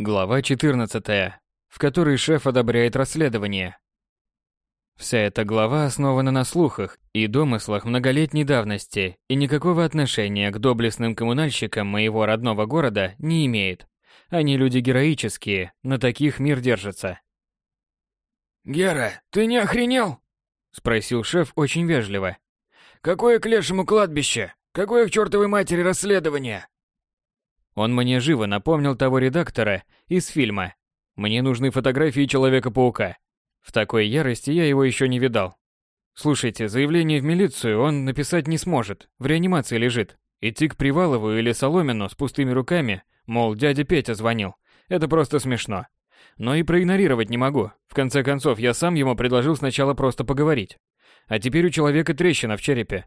Глава 14, в которой шеф одобряет расследование. Вся эта глава основана на слухах и домыслах многолетней давности и никакого отношения к доблестным коммунальщикам моего родного города не имеет. Они люди героические, на таких мир держится. «Гера, ты не охренел?» — спросил шеф очень вежливо. «Какое к лешему кладбище? Какое к чертовой матери расследование?» Он мне живо напомнил того редактора из фильма. Мне нужны фотографии Человека-паука. В такой ярости я его еще не видал. Слушайте, заявление в милицию он написать не сможет, в реанимации лежит. Идти к Привалову или Соломину с пустыми руками, мол, дядя Петя звонил, это просто смешно. Но и проигнорировать не могу. В конце концов, я сам ему предложил сначала просто поговорить. А теперь у человека трещина в черепе.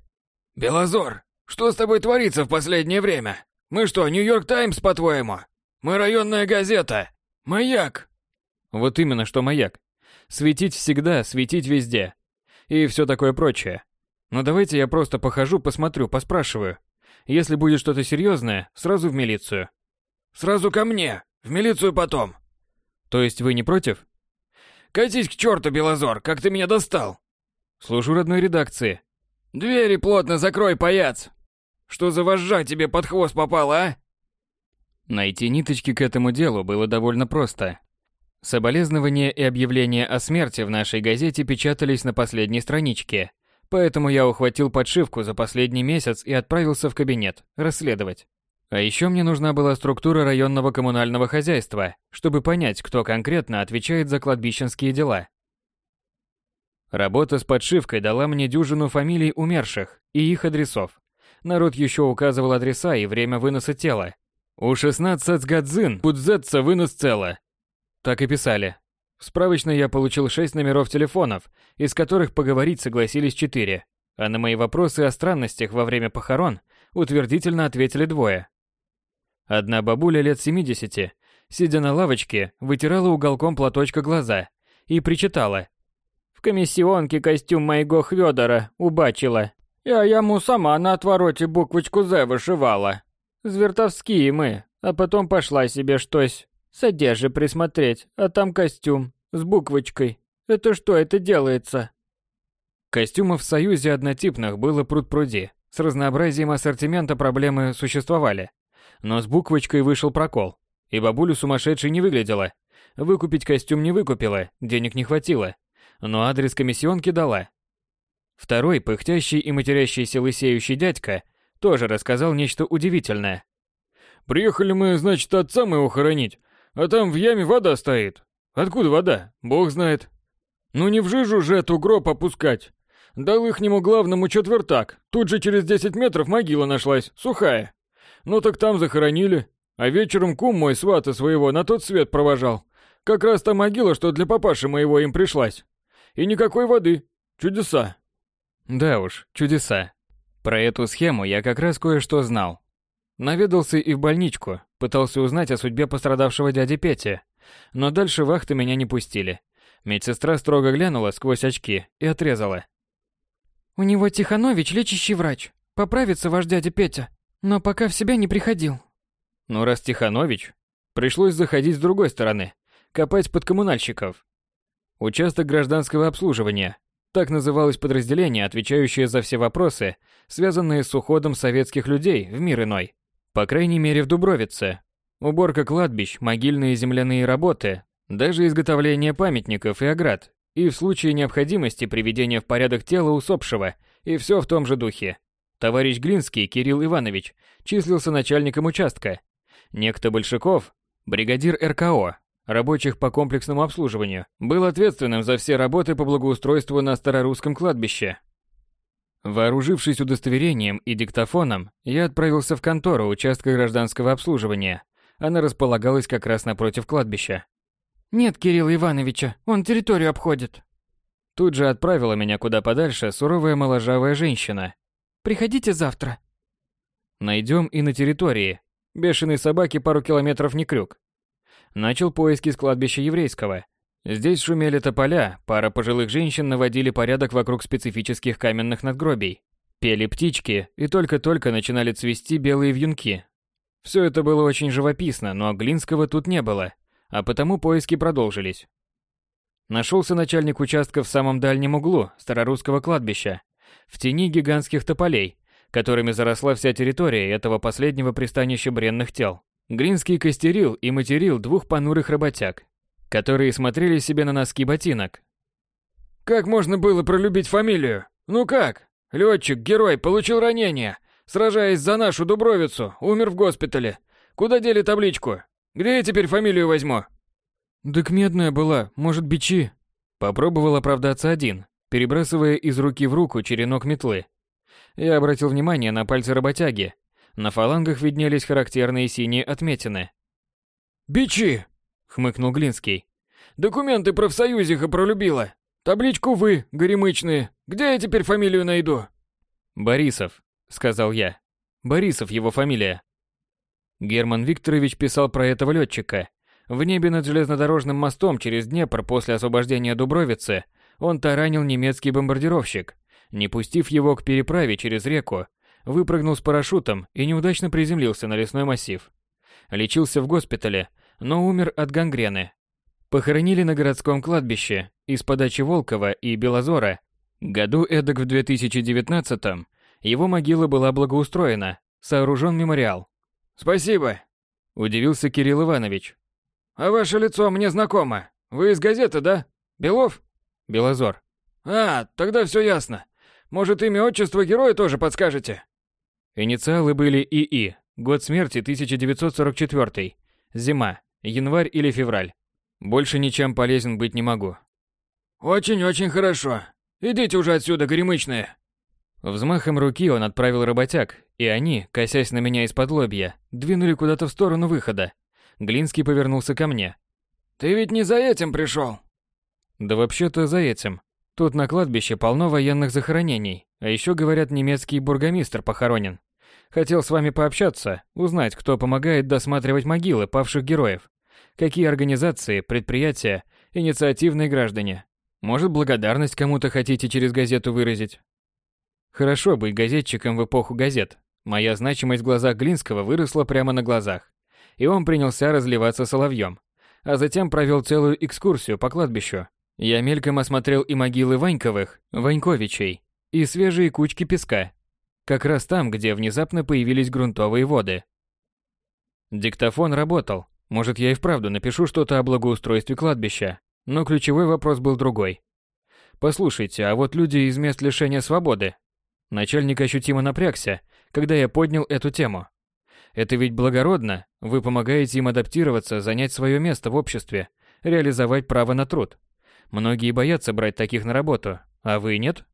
«Белозор, что с тобой творится в последнее время?» Мы что, Нью-Йорк Таймс, по-твоему? Мы районная газета. Маяк. Вот именно, что маяк. Светить всегда, светить везде. И все такое прочее. Но давайте я просто похожу, посмотрю, поспрашиваю. Если будет что-то серьезное, сразу в милицию. Сразу ко мне. В милицию потом. То есть вы не против? Катись к черту, Белозор, как ты меня достал. Служу родной редакции. Двери плотно закрой, паяц. Что за вожжа тебе под хвост попала, а? Найти ниточки к этому делу было довольно просто. Соболезнования и объявления о смерти в нашей газете печатались на последней страничке, поэтому я ухватил подшивку за последний месяц и отправился в кабинет расследовать. А еще мне нужна была структура районного коммунального хозяйства, чтобы понять, кто конкретно отвечает за кладбищенские дела. Работа с подшивкой дала мне дюжину фамилий умерших и их адресов. Народ еще указывал адреса и время выноса тела. У 16 гадзин будзетца вынос тела. Так и писали. В справочной я получил 6 номеров телефонов, из которых поговорить согласились 4, а на мои вопросы о странностях во время похорон утвердительно ответили двое. Одна бабуля лет 70, сидя на лавочке, вытирала уголком платочка глаза и причитала. «В комиссионке костюм моего Хвёдора убачила. Я ему сама на отвороте буквочку «З» вышивала. Звертовские мы, а потом пошла себе штось с одежды присмотреть, а там костюм с буквочкой. Это что это делается? Костюмов в Союзе однотипных было пруд-пруди. С разнообразием ассортимента проблемы существовали. Но с буквочкой вышел прокол. И бабулю сумасшедшей не выглядела. Выкупить костюм не выкупила, денег не хватило. Но адрес комиссионки дала, Второй, пыхтящий и матерящийся лысеющий дядька, тоже рассказал нечто удивительное. «Приехали мы, значит, отца моего хоронить, а там в яме вода стоит. Откуда вода? Бог знает. Ну не в жижу же эту гроб опускать. Дал ихнему главному четвертак. Тут же через 10 метров могила нашлась, сухая. Ну так там захоронили. А вечером кум мой свата своего на тот свет провожал. Как раз та могила, что для папаши моего им пришлась. И никакой воды. Чудеса. Да уж, чудеса. Про эту схему я как раз кое-что знал. Наведался и в больничку, пытался узнать о судьбе пострадавшего дяди Пети. Но дальше вахты меня не пустили. Медсестра строго глянула сквозь очки и отрезала. «У него Тиханович лечащий врач. Поправится ваш дядя Петя, но пока в себя не приходил». Ну раз Тиханович, пришлось заходить с другой стороны, копать под коммунальщиков. Участок гражданского обслуживания, так называлось подразделение, отвечающее за все вопросы, связанные с уходом советских людей в мир иной. По крайней мере в Дубровице. Уборка кладбищ, могильные земляные работы, даже изготовление памятников и оград, и в случае необходимости приведение в порядок тела усопшего, и все в том же духе. Товарищ Глинский Кирилл Иванович числился начальником участка. Некто Большаков, бригадир РКО, рабочих по комплексному обслуживанию, был ответственным за все работы по благоустройству на Старорусском кладбище. Вооружившись удостоверением и диктофоном, я отправился в контору участка гражданского обслуживания. Она располагалась как раз напротив кладбища. «Нет Кирилла Ивановича, он территорию обходит». Тут же отправила меня куда подальше суровая моложавая женщина. «Приходите завтра». Найдем и на территории. Бешеной собаке пару километров не крюк начал поиски с кладбища еврейского. Здесь шумели тополя, пара пожилых женщин наводили порядок вокруг специфических каменных надгробий. Пели птички, и только-только начинали цвести белые вьюнки. Все это было очень живописно, но Глинского тут не было. а потому поиски продолжились. Нашелся начальник участка в самом дальнем углу старорусского кладбища, в тени гигантских тополей, которыми заросла вся территория этого последнего пристанища бренных тел. Гринский костерил и материл двух понурых работяг, которые смотрели себе на носки ботинок. «Как можно было пролюбить фамилию? Ну как? Летчик, герой, получил ранение, сражаясь за нашу Дубровицу, умер в госпитале. Куда дели табличку? Где я теперь фамилию возьму?» «Дык медная была, может, бичи?» Попробовал оправдаться один, перебрасывая из руки в руку черенок метлы. Я обратил внимание на пальцы работяги. На фалангах виднелись характерные синие отметины. «Бичи!» — хмыкнул Глинский. «Документы профсоюзиха пролюбила. Табличку вы, горемычные. Где я теперь фамилию найду?» «Борисов», — сказал я. «Борисов его фамилия». Герман Викторович писал про этого летчика. В небе над железнодорожным мостом через Днепр после освобождения Дубровицы он таранил немецкий бомбардировщик. Не пустив его к переправе через реку, выпрыгнул с парашютом и неудачно приземлился на лесной массив. Лечился в госпитале, но умер от гангрены. Похоронили на городском кладбище из подачи Волкова и Белозора. Году эдак в 2019-м его могила была благоустроена, сооружен мемориал. «Спасибо», – удивился Кирилл Иванович. «А ваше лицо мне знакомо. Вы из газеты, да? Белов?» «Белозор». «А, тогда все ясно. Может, имя отчество героя тоже подскажете?» Инициалы были ИИ, год смерти 1944, зима, январь или февраль. Больше ничем полезен быть не могу. «Очень-очень хорошо. Идите уже отсюда, горемычные!» Взмахом руки он отправил работяг, и они, косясь на меня из-под лобья, двинули куда-то в сторону выхода. Глинский повернулся ко мне. «Ты ведь не за этим пришел?» «Да вообще-то за этим. Тут на кладбище полно военных захоронений, а еще, говорят, немецкий бургомистр похоронен. Хотел с вами пообщаться, узнать, кто помогает досматривать могилы павших героев. Какие организации, предприятия, инициативные граждане. Может, благодарность кому-то хотите через газету выразить? Хорошо быть газетчиком в эпоху газет. Моя значимость в глазах Глинского выросла прямо на глазах. И он принялся разливаться соловьем. А затем провел целую экскурсию по кладбищу. Я мельком осмотрел и могилы Ваньковых, Ваньковичей, и свежие кучки песка. Как раз там, где внезапно появились грунтовые воды. Диктофон работал. Может, я и вправду напишу что-то о благоустройстве кладбища. Но ключевой вопрос был другой. Послушайте, а вот люди из мест лишения свободы, Начальник ощутимо напрягся, когда я поднял эту тему. Это ведь благородно, вы помогаете им адаптироваться, занять свое место в обществе, реализовать право на труд. Многие боятся брать таких на работу, а вы нет?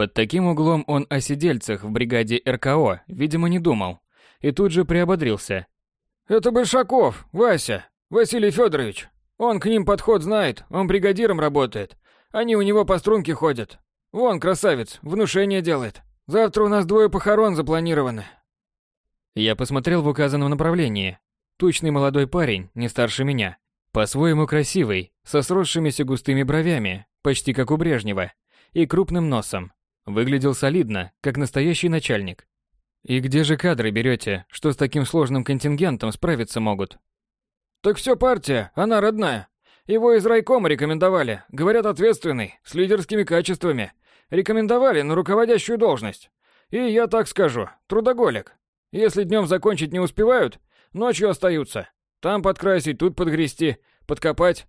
Под таким углом он о сидельцах в бригаде РКО, видимо, не думал, и тут же приободрился. «Это Большаков, Вася, Василий Федорович. Он к ним подход знает, он бригадиром работает. Они у него по струнке ходят. Вон, красавец, внушение делает. Завтра у нас двое похорон запланированы. Я посмотрел в указанном направлении. Тучный молодой парень, не старше меня. По-своему красивый, со сросшимися густыми бровями, почти как у Брежнева, и крупным носом. Выглядел солидно, как настоящий начальник. И где же кадры берете, что с таким сложным контингентом справиться могут? Так все партия, она родная. Его из райкома рекомендовали. Говорят, ответственный, с лидерскими качествами. Рекомендовали на руководящую должность. И я так скажу, трудоголик. Если днем закончить не успевают, ночью остаются. Там подкрасить, тут подгрести, подкопать.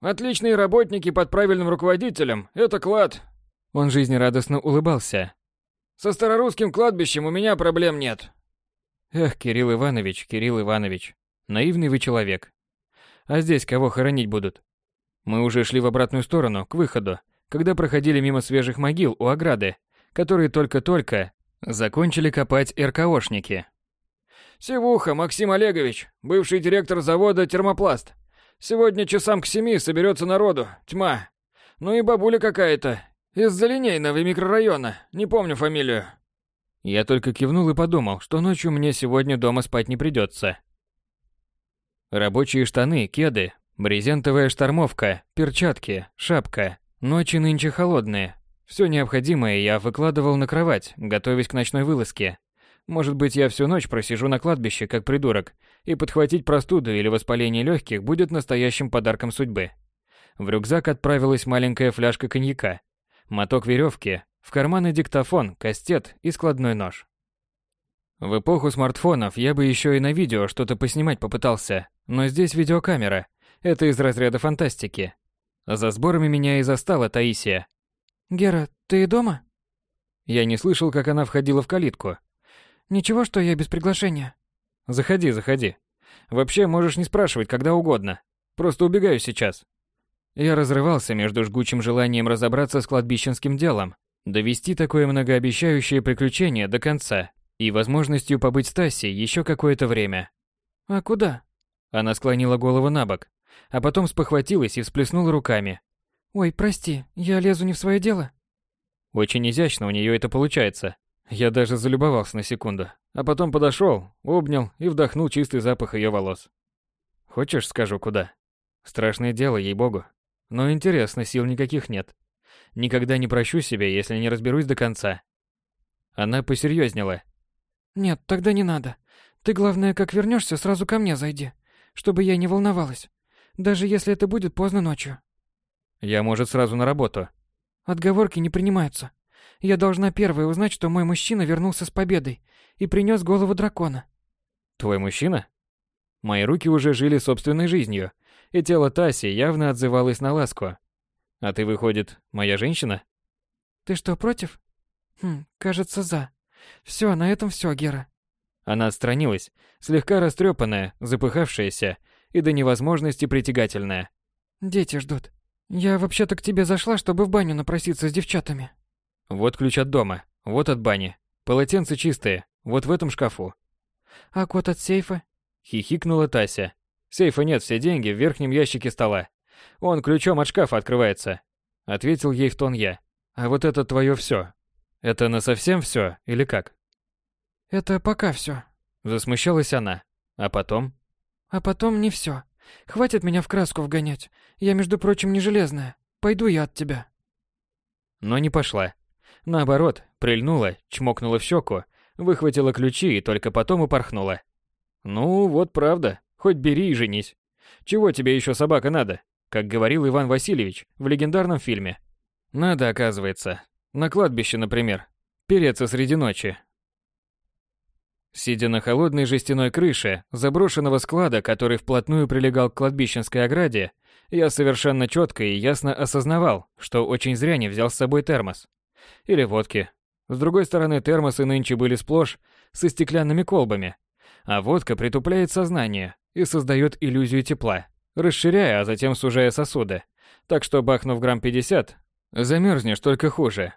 Отличные работники под правильным руководителем – это клад. Он жизнерадостно улыбался. Со старорусским кладбищем у меня проблем нет. Эх, Кирилл Иванович, Кирилл Иванович, наивный вы человек. А здесь кого хоронить будут? Мы уже шли в обратную сторону, к выходу, когда проходили мимо свежих могил у ограды, которые только-только закончили копать РКОшники. «Севуха, Максим Олегович, бывший директор завода «Термопласт». Сегодня часам к семи соберется народу, тьма. Ну и бабуля какая-то, из-за линейного микрорайона, не помню фамилию». Я только кивнул и подумал, что ночью мне сегодня дома спать не придется. Рабочие штаны, кеды, брезентовая штормовка, перчатки, шапка, Ночи нынче холодные. Все необходимое я выкладывал на кровать, готовясь к ночной вылазке. Может быть, я всю ночь просижу на кладбище, как придурок, и подхватить простуду или воспаление легких будет настоящим подарком судьбы. В рюкзак отправилась маленькая фляжка коньяка, моток веревки, в карманы диктофон, кастет и складной нож. В эпоху смартфонов я бы еще и на видео что-то поснимать попытался, но здесь видеокамера. Это из разряда фантастики. За сборами меня и застала Таисия. «Гера, ты дома?» Я не слышал, как она входила в калитку. «Ничего, что я без приглашения?» «Заходи, заходи. Вообще, можешь не спрашивать, когда угодно. Просто убегаю сейчас». Я разрывался между жгучим желанием разобраться с кладбищенским делом, довести такое многообещающее приключение до конца и возможностью побыть с Тассей еще какое-то время. «А куда?» Она склонила голову на бок, а потом спохватилась и всплеснула руками. «Ой, прости, я лезу не в свое дело». Очень изящно у нее это получается. Я даже залюбовался на секунду, а потом подошел, обнял и вдохнул чистый запах ее волос. Хочешь, скажу, куда? Страшное дело, ей-богу. Но интересно, сил никаких нет. Никогда не прощу себя, если не разберусь до конца. Она посерьезнела. Нет, тогда не надо. Ты, главное, как вернешься, сразу ко мне зайди, чтобы я не волновалась. Даже если это будет поздно ночью. Я, может, сразу на работу. Отговорки не принимаются. Я должна первой узнать, что мой мужчина вернулся с победой и принес голову дракона. Твой мужчина? Мои руки уже жили собственной жизнью, и тело Таси явно отзывалось на ласку. А ты, выходит, моя женщина? Ты что, против? Хм, кажется, за. Все, на этом все, Гера. Она отстранилась, слегка растрепанная, запыхавшаяся и до невозможности притягательная. Дети ждут. Я вообще-то к тебе зашла, чтобы в баню напроситься с девчатами. Вот ключ от дома, вот от бани. Полотенца чистые, вот в этом шкафу. А код от сейфа? Хихикнула Тася. Сейфа нет, все деньги в верхнем ящике стола. Он ключом от шкафа открывается. Ответил ей в тон я. А вот это твое все. Это на совсем все или как? Это пока все. Засмущалась она. А потом? А потом не все. Хватит меня в краску вгонять. Я, между прочим, не железная. Пойду я от тебя. Но не пошла. Наоборот, прильнула, чмокнула в щеку, выхватила ключи и только потом упорхнула. Ну, вот правда. Хоть бери и женись. Чего тебе еще собака надо? Как говорил Иван Васильевич в легендарном фильме. Надо, оказывается. На кладбище, например. Переться среди ночи. Сидя на холодной жестяной крыше заброшенного склада, который вплотную прилегал к кладбищенской ограде, я совершенно четко и ясно осознавал, что очень зря не взял с собой термос. Или водки. С другой стороны, термосы нынче были сплошь со стеклянными колбами, а водка притупляет сознание и создает иллюзию тепла, расширяя, а затем сужая сосуды. Так что, бахнув грамм 50, замерзнешь только хуже.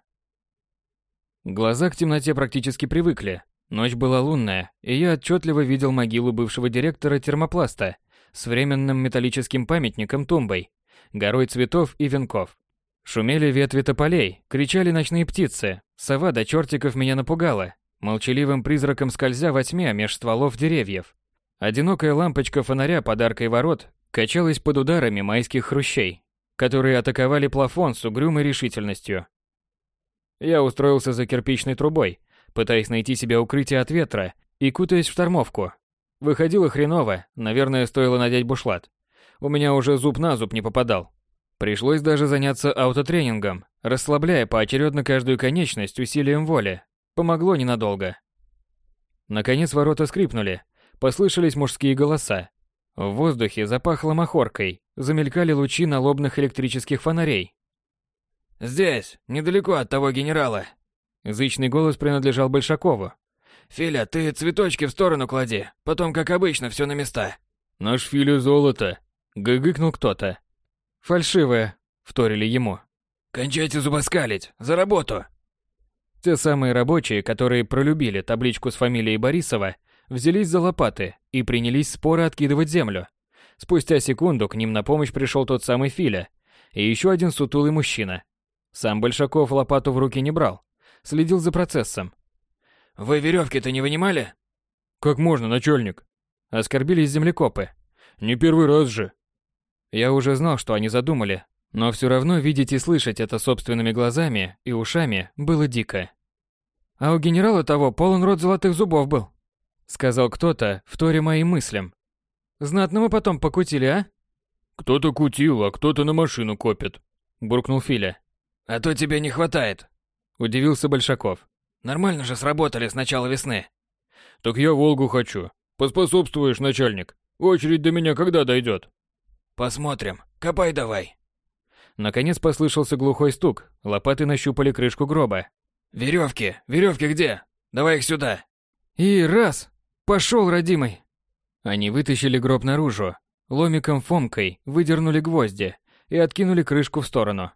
Глаза к темноте практически привыкли, Ночь была лунная, и я отчетливо видел могилу бывшего директора термопласта с временным металлическим памятником тумбой, горой цветов и венков. Шумели ветви тополей, кричали ночные птицы, сова до чертиков меня напугала, молчаливым призраком скользя во тьме меж стволов деревьев. Одинокая лампочка фонаря под аркой ворот качалась под ударами майских хрущей, которые атаковали плафон с угрюмой решительностью. Я устроился за кирпичной трубой, пытаясь найти себе укрытие от ветра и кутаясь в штормовку. Выходило хреново, наверное, стоило надеть бушлат. У меня уже зуб на зуб не попадал. Пришлось даже заняться аутотренингом, расслабляя поочередно каждую конечность усилием воли. Помогло ненадолго. Наконец ворота скрипнули, послышались мужские голоса. В воздухе запахло махоркой, замелькали лучи налобных электрических фонарей. «Здесь, недалеко от того генерала», Зычный голос принадлежал Большакову. «Филя, ты цветочки в сторону клади, потом, как обычно, все на места». «Наш Филя золото», — гыгыкнул кто-то. «Фальшивое», — вторили ему. «Кончайте зубоскалить, за работу!» Те самые рабочие, которые пролюбили табличку с фамилией Борисова, взялись за лопаты и принялись споро откидывать землю. Спустя секунду к ним на помощь пришел тот самый Филя и еще один сутулый мужчина. Сам Большаков лопату в руки не брал, следил за процессом. «Вы веревки-то не вынимали?» «Как можно, начальник?» Оскорбились землекопы. «Не первый раз же». Я уже знал, что они задумали, но все равно видеть и слышать это собственными глазами и ушами было дико. А у генерала того полон рот золотых зубов был. Сказал кто-то, вторя моим мыслям. Знатно мы потом покутили, а? Кто-то кутил, а кто-то на машину копит, буркнул Филя. А то тебе не хватает, удивился Большаков. Нормально же сработали с начала весны. Так я Волгу хочу. Поспособствуешь, начальник. Очередь до меня когда дойдет? Посмотрим. Копай давай. Наконец послышался глухой стук. Лопаты нащупали крышку гроба. Веревки, веревки где? Давай их сюда. И раз. Пошел, родимый. Они вытащили гроб наружу, ломиком фомкой выдернули гвозди и откинули крышку в сторону.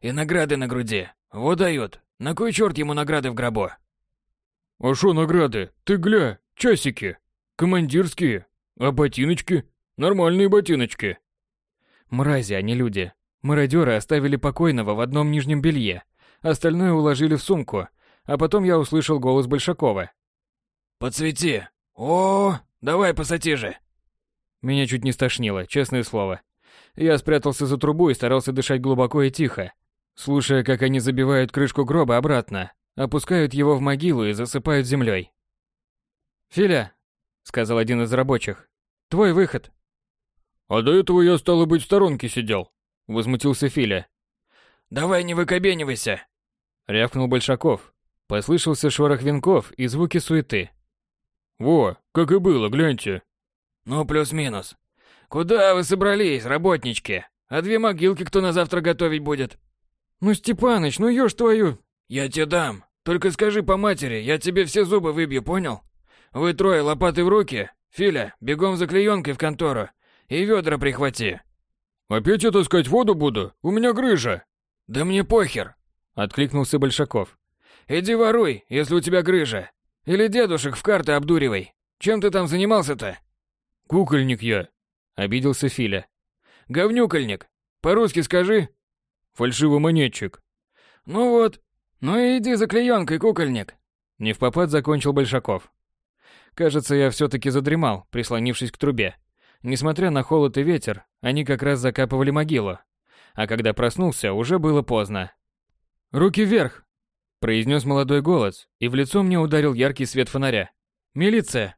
И награды на груди. Вот дают. На кой черт ему награды в гробу? А шо награды? Ты гля, часики. Командирские. А ботиночки? Нормальные ботиночки. Мрази, а не люди. Мародеры оставили покойного в одном нижнем белье. Остальное уложили в сумку. А потом я услышал голос Большакова. «Подсвети! О, давай пассатижи!» Меня чуть не стошнило, честное слово. Я спрятался за трубу и старался дышать глубоко и тихо, слушая, как они забивают крышку гроба обратно, опускают его в могилу и засыпают землей. «Филя», — сказал один из рабочих, — «твой выход». «А до этого я, стало быть, в сторонке сидел», — возмутился Филя. «Давай не выкобенивайся», — рявкнул Большаков. Послышался шорох венков и звуки суеты. «Во, как и было, гляньте». «Ну, плюс-минус. Куда вы собрались, работнички? А две могилки кто на завтра готовить будет?» «Ну, Степаныч, ну ешь твою...» «Я тебе дам. Только скажи по матери, я тебе все зубы выбью, понял? Вы трое лопаты в руки. Филя, бегом за клеенкой в контору. И ведра прихвати». «Опять я таскать воду буду? У меня грыжа». «Да мне похер», — откликнулся Большаков. «Иди воруй, если у тебя грыжа. Или дедушек в карты обдуривай. Чем ты там занимался-то?» «Кукольник я», — обиделся Филя. «Говнюкольник. По-русски скажи». «Фальшивомонетчик». «Ну вот. Ну и иди за клеенкой, кукольник». Не в попад закончил Большаков. Кажется, я все-таки задремал, прислонившись к трубе. Несмотря на холод и ветер, они как раз закапывали могилу. А когда проснулся, уже было поздно. «Руки вверх!» произнес молодой голос, и в лицо мне ударил яркий свет фонаря. «Милиция!»